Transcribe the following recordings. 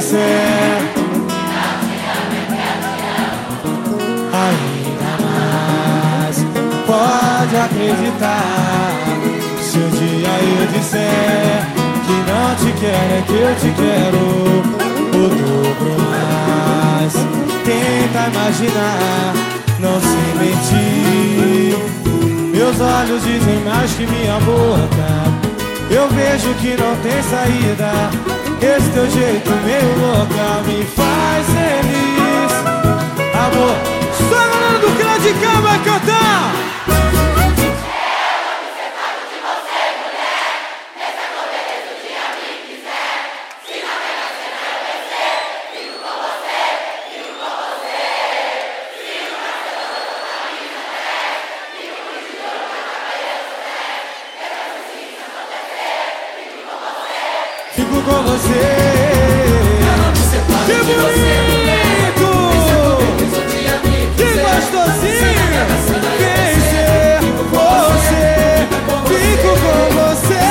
vencer. Ainda mais, pode acreditar. Se um dia eu disser que não te quero, é que eu te quero. O dobro mais, tenta imaginar, não se mentir. Meus olhos dizem mais que minha boca. Eu vejo que não tem saída. Esse teu jeito meio louca me faz feliz. Amor, só galera do Claudicão vai cantar. Fico com você. Que bonito! Que gostosinho! Ser você? Fico com você.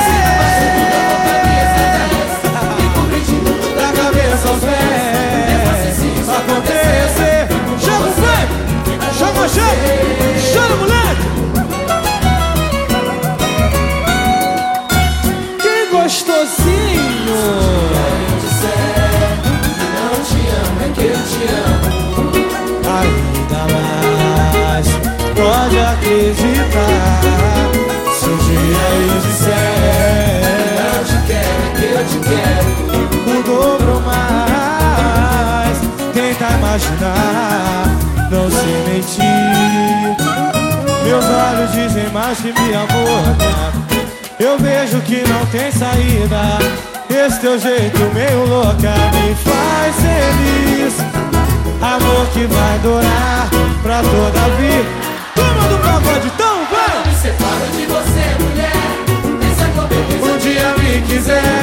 Da cabeça aos pés. Acontecer. Chama o funk! Chama, chama! Chama, moleque! Ainda mais pode acreditar. Se um dia eu disser Eu te quero, que eu te quero. o dobro mais. Tenta imaginar, não se mentir. Meus olhos dizem mais que minha boca Eu vejo que não tem saída esse teu jeito meio louca me faz feliz. Amor que vai durar pra toda a vida Turma do pagode, então vai! Eu me separo de você, mulher Pensa comigo se um dia me quiser.